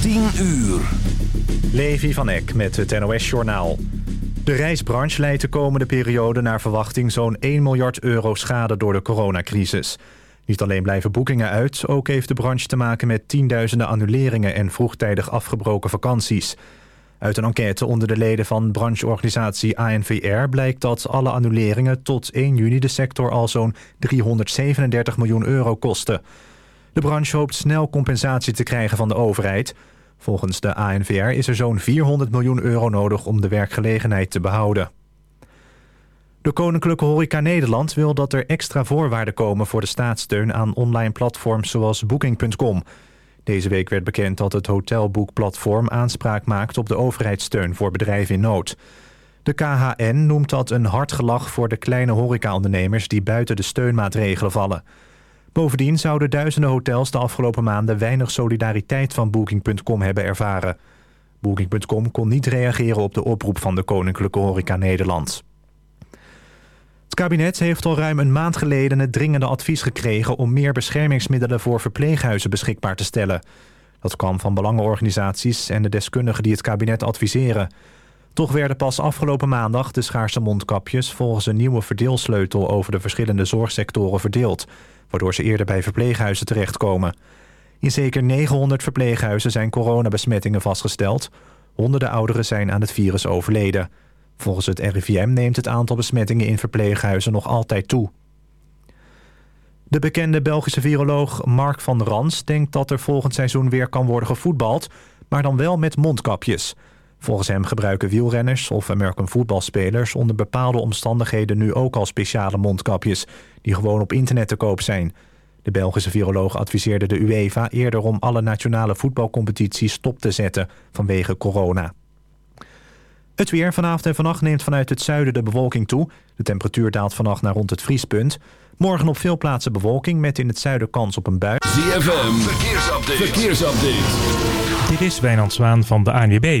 10 uur. Levi van Eck met het NOS-journaal. De reisbranche leidt de komende periode naar verwachting zo'n 1 miljard euro schade door de coronacrisis. Niet alleen blijven boekingen uit, ook heeft de branche te maken met tienduizenden annuleringen en vroegtijdig afgebroken vakanties. Uit een enquête onder de leden van brancheorganisatie ANVR blijkt dat alle annuleringen tot 1 juni de sector al zo'n 337 miljoen euro kosten. De branche hoopt snel compensatie te krijgen van de overheid. Volgens de ANVR is er zo'n 400 miljoen euro nodig om de werkgelegenheid te behouden. De Koninklijke Horeca Nederland wil dat er extra voorwaarden komen voor de staatssteun aan online platforms zoals Booking.com. Deze week werd bekend dat het hotelboekplatform aanspraak maakt op de overheidssteun voor bedrijven in nood. De KHN noemt dat een hard gelach voor de kleine horecaondernemers die buiten de steunmaatregelen vallen. Bovendien zouden duizenden hotels de afgelopen maanden weinig solidariteit van Booking.com hebben ervaren. Booking.com kon niet reageren op de oproep van de Koninklijke Horeca Nederland. Het kabinet heeft al ruim een maand geleden het dringende advies gekregen... om meer beschermingsmiddelen voor verpleeghuizen beschikbaar te stellen. Dat kwam van belangenorganisaties en de deskundigen die het kabinet adviseren. Toch werden pas afgelopen maandag de schaarse mondkapjes... volgens een nieuwe verdeelsleutel over de verschillende zorgsectoren verdeeld... waardoor ze eerder bij verpleeghuizen terechtkomen. In zeker 900 verpleeghuizen zijn coronabesmettingen vastgesteld. Honderden ouderen zijn aan het virus overleden... Volgens het RIVM neemt het aantal besmettingen in verpleeghuizen nog altijd toe. De bekende Belgische viroloog Mark van Rans denkt dat er volgend seizoen weer kan worden gevoetbald, maar dan wel met mondkapjes. Volgens hem gebruiken wielrenners of American voetbalspelers onder bepaalde omstandigheden nu ook al speciale mondkapjes, die gewoon op internet te koop zijn. De Belgische viroloog adviseerde de UEFA eerder om alle nationale voetbalcompetities stop te zetten vanwege corona. Het weer vanavond en vannacht neemt vanuit het zuiden de bewolking toe. De temperatuur daalt vannacht naar rond het vriespunt. Morgen op veel plaatsen bewolking met in het zuiden kans op een bui. ZFM, verkeersupdate. verkeersupdate. Dit is Wijnand Zwaan van de ANWB.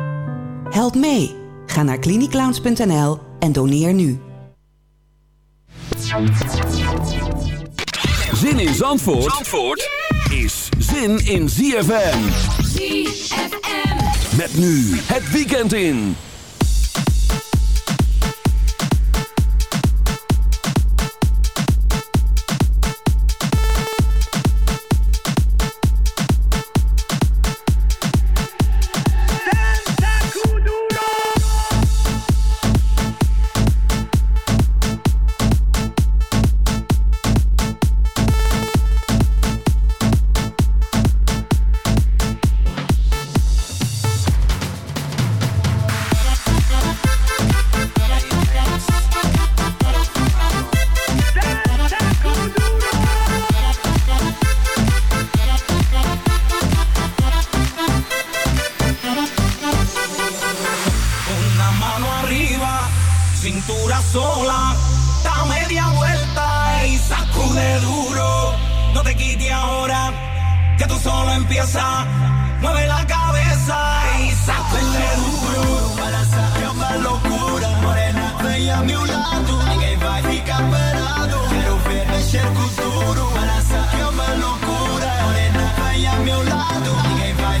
Help mee. Ga naar cliniclowns.nl en doneer nu. Zin in Zandvoort, Zandvoort is zin in ZFM. ZFM. Met nu het weekend in. sola, da media vuelta y sacude duro. No te quites ahora, que tú solo empieza. Mueve la cabeza y sacude duro. Para salir más locura, morena, bella a mi lado. En el baile camperado, quiero ver el futuro. Para salir más locura, morena, bella a mi lado. En el baile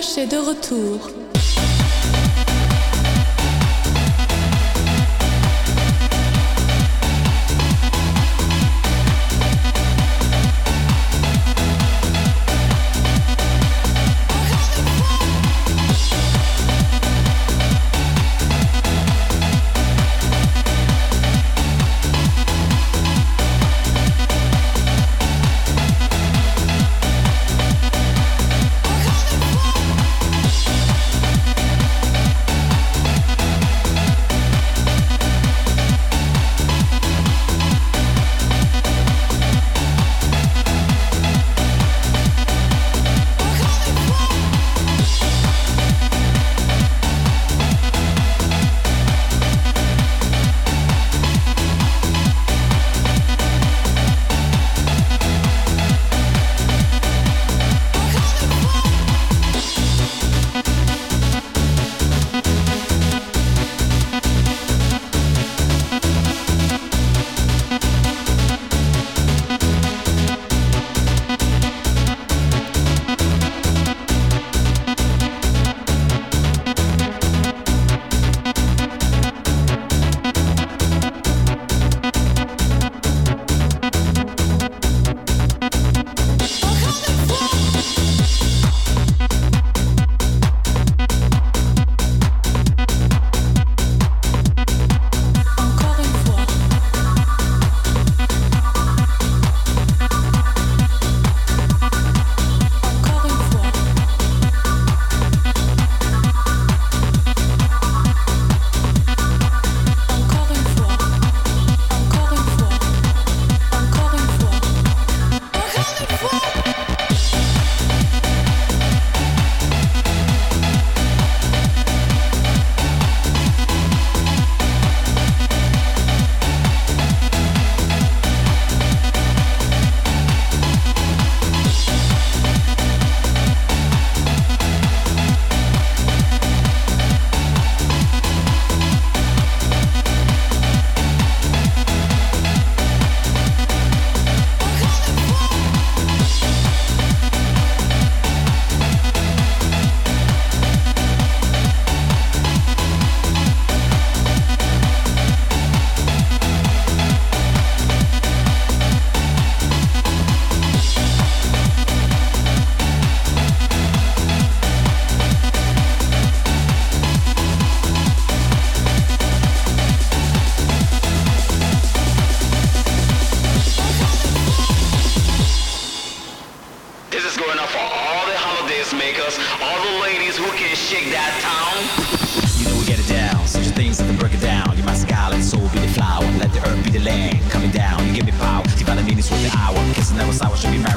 Flash de retour. Should be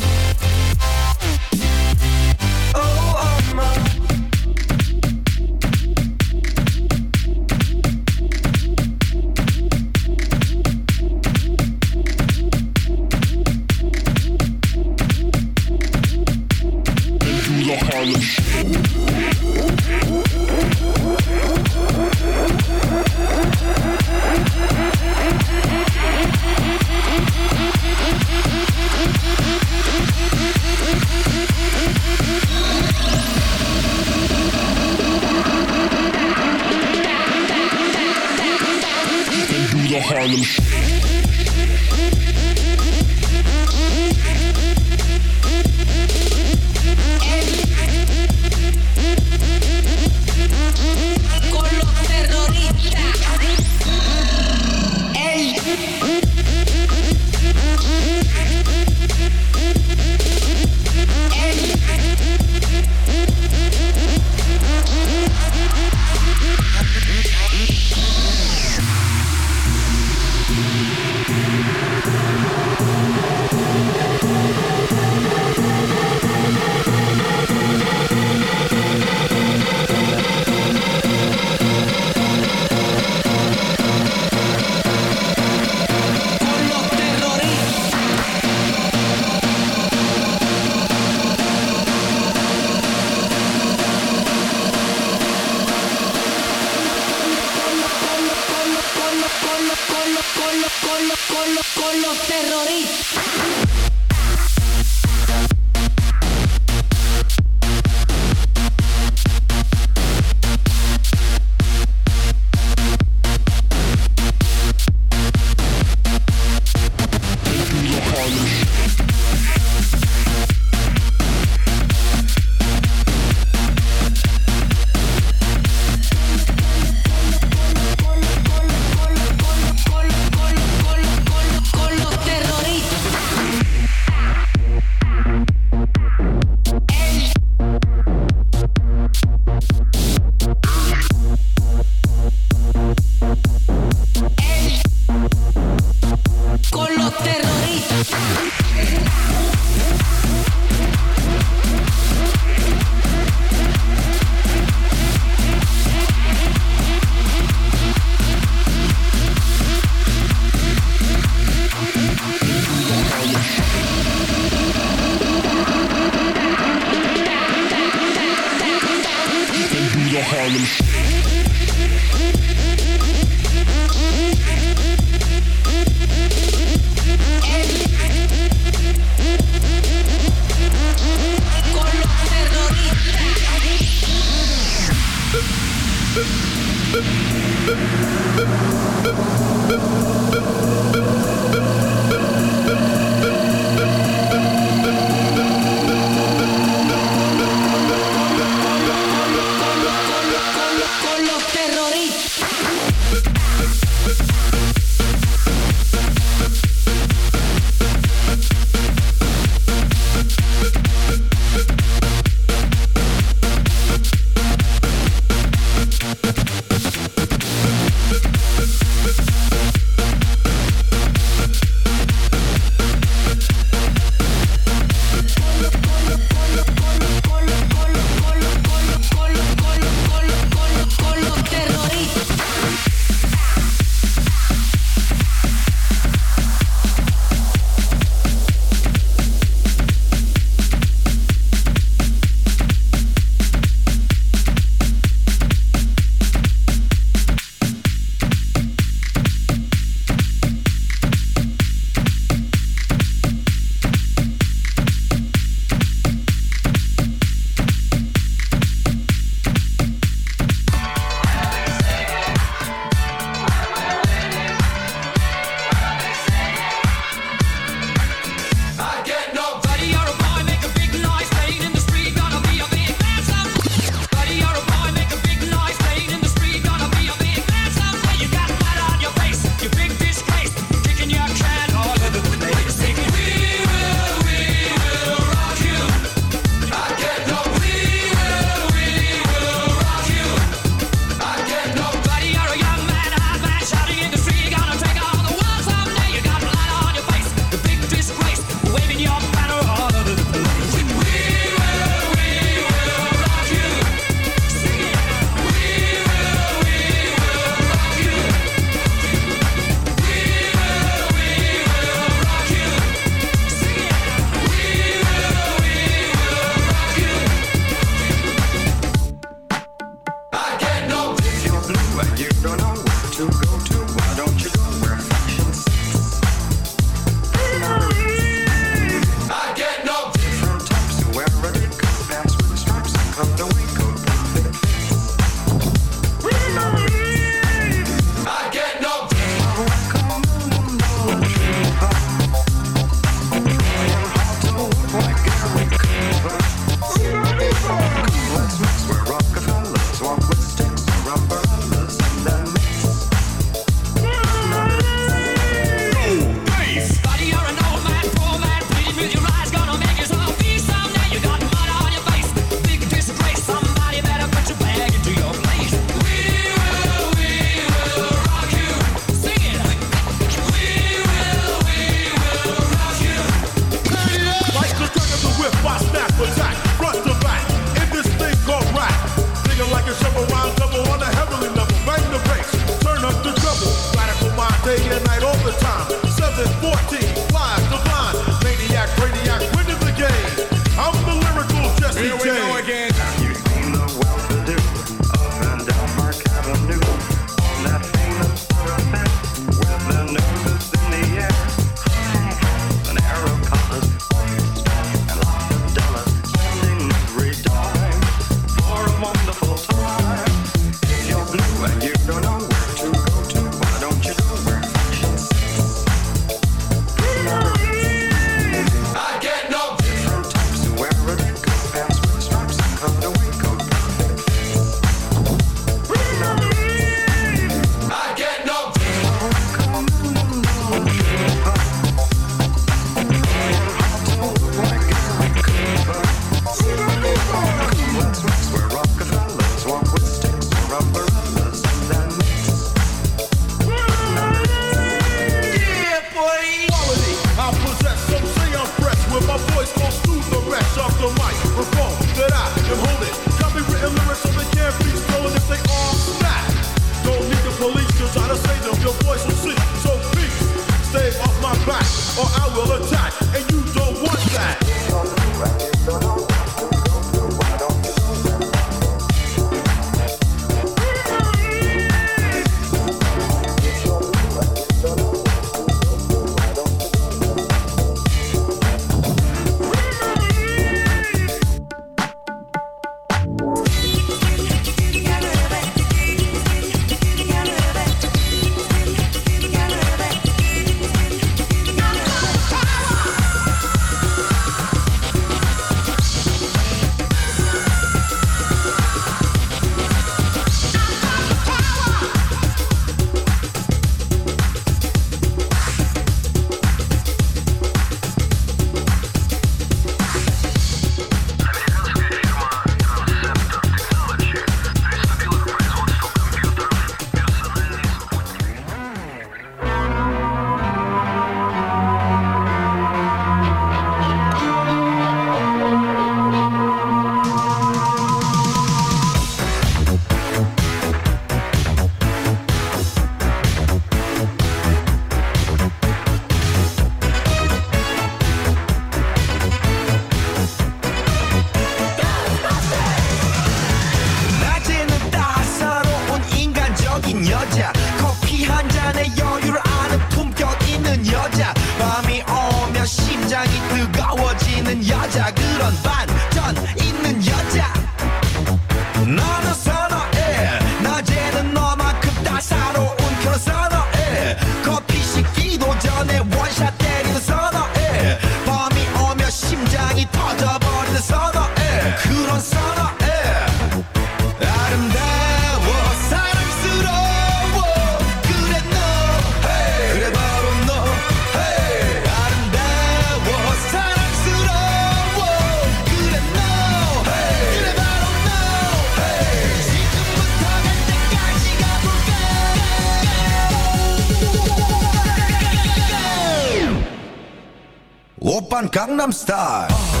I'm star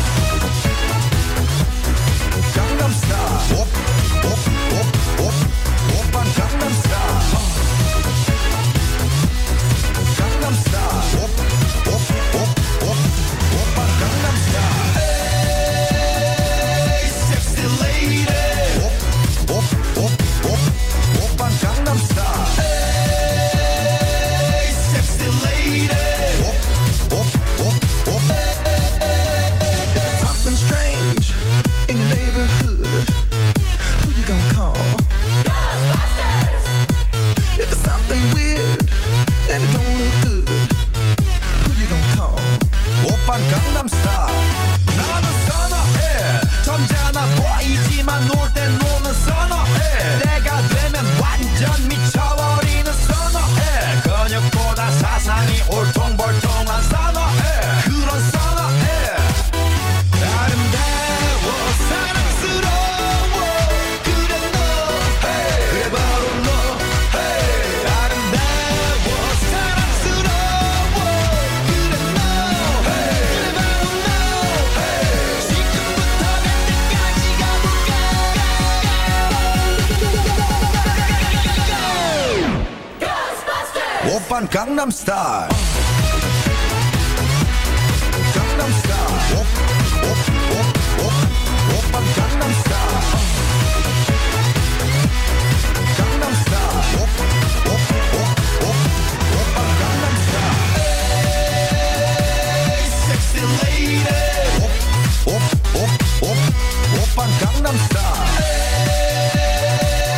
Gangnam Style. Gangnam Style. Op, op, op, op, op Gangnam Style. Gangnam Style. Op, op, op, op, op Gangnam Style. Hey, sexy lady. Op, op, op, op, op Gangnam Style.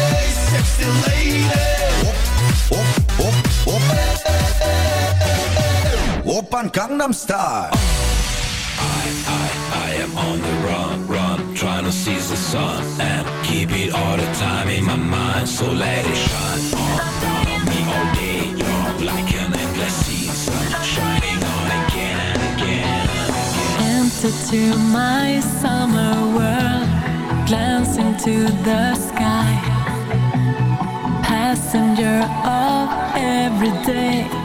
Hey, sexy lady. on Gangnam Style. I, I, I am on the run, run, trying to seize the sun and keep it all the time in my mind, so let it shine on, me all day long, like an endless season, shining on again, and again. Enter to my summer world, glance into the sky, passenger of every day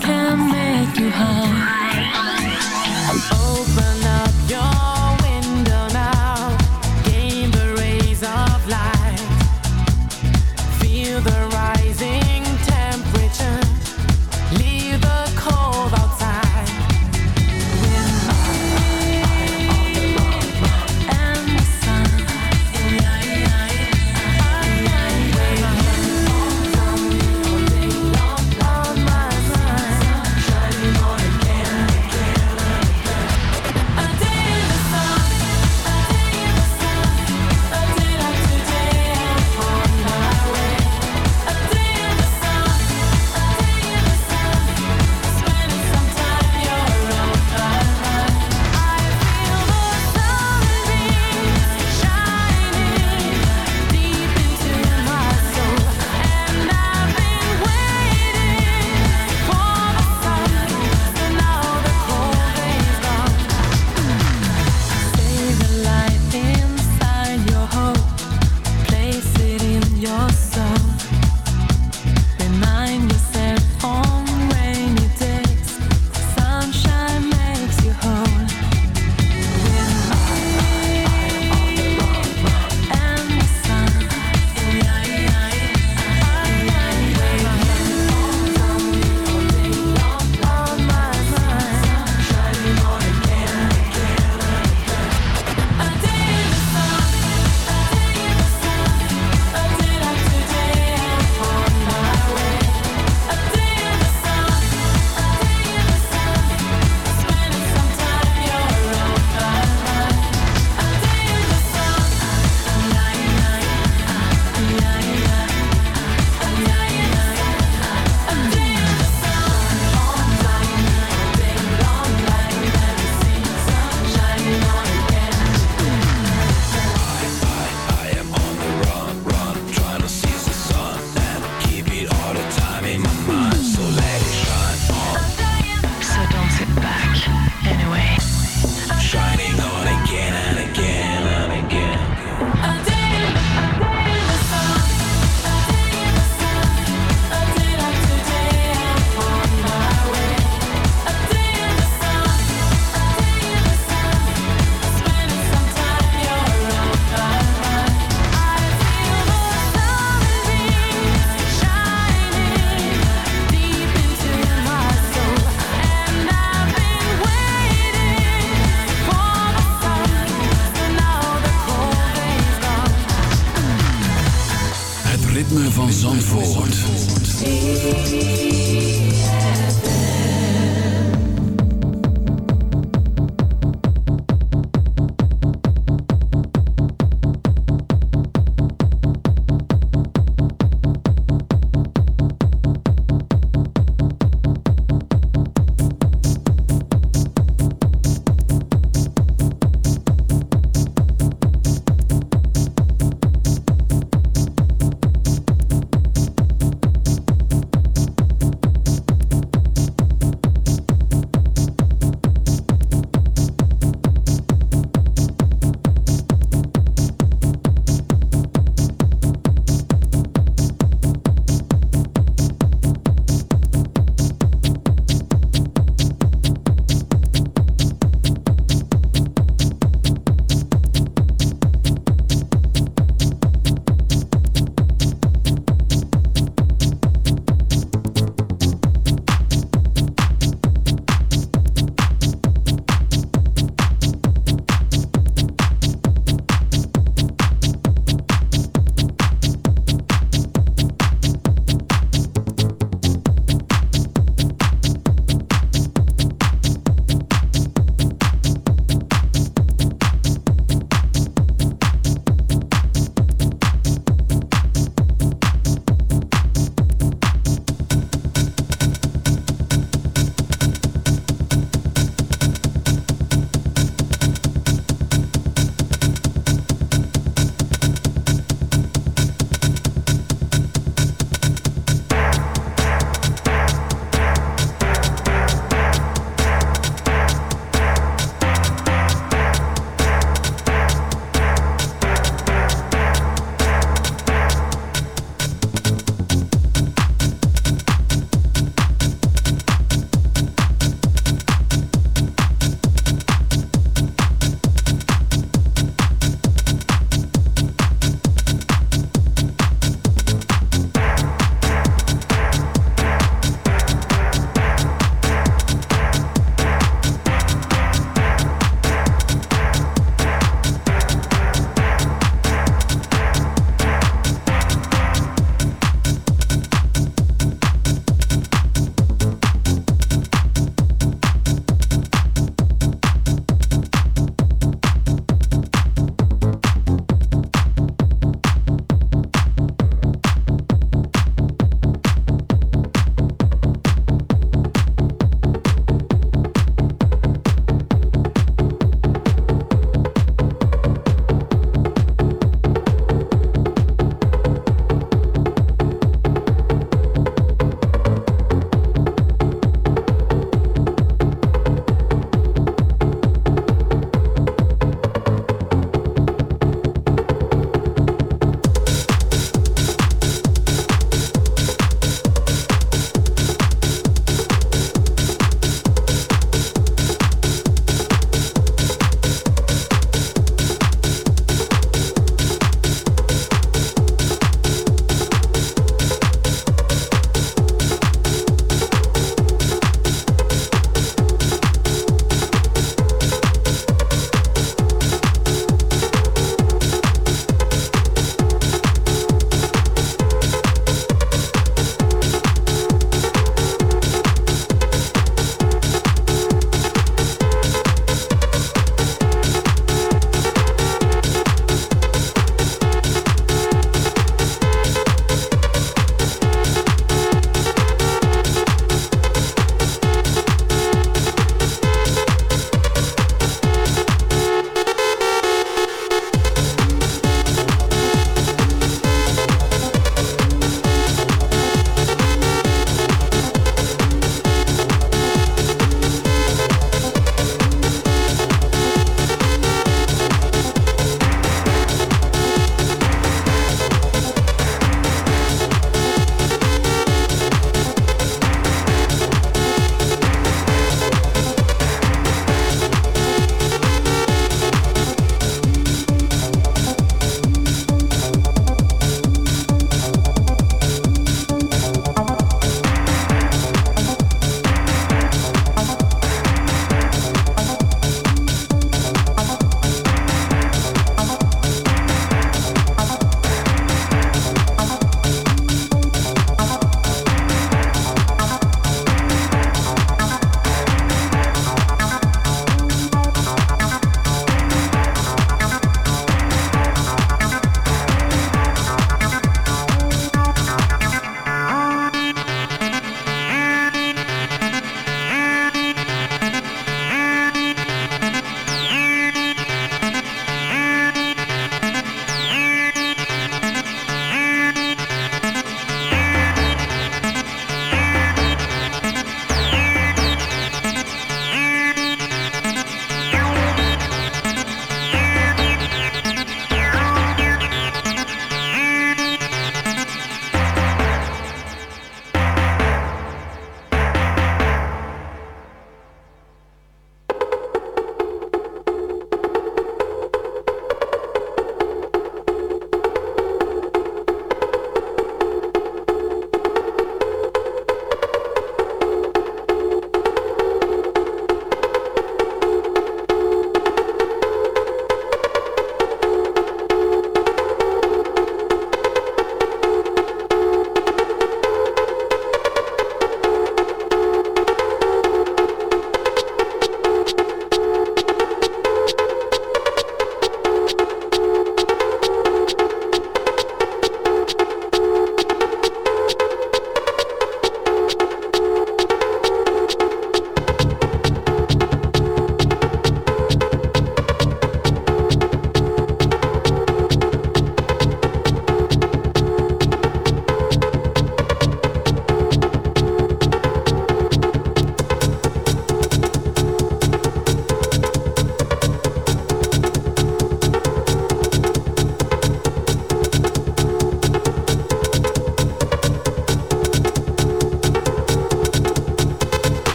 can make you high.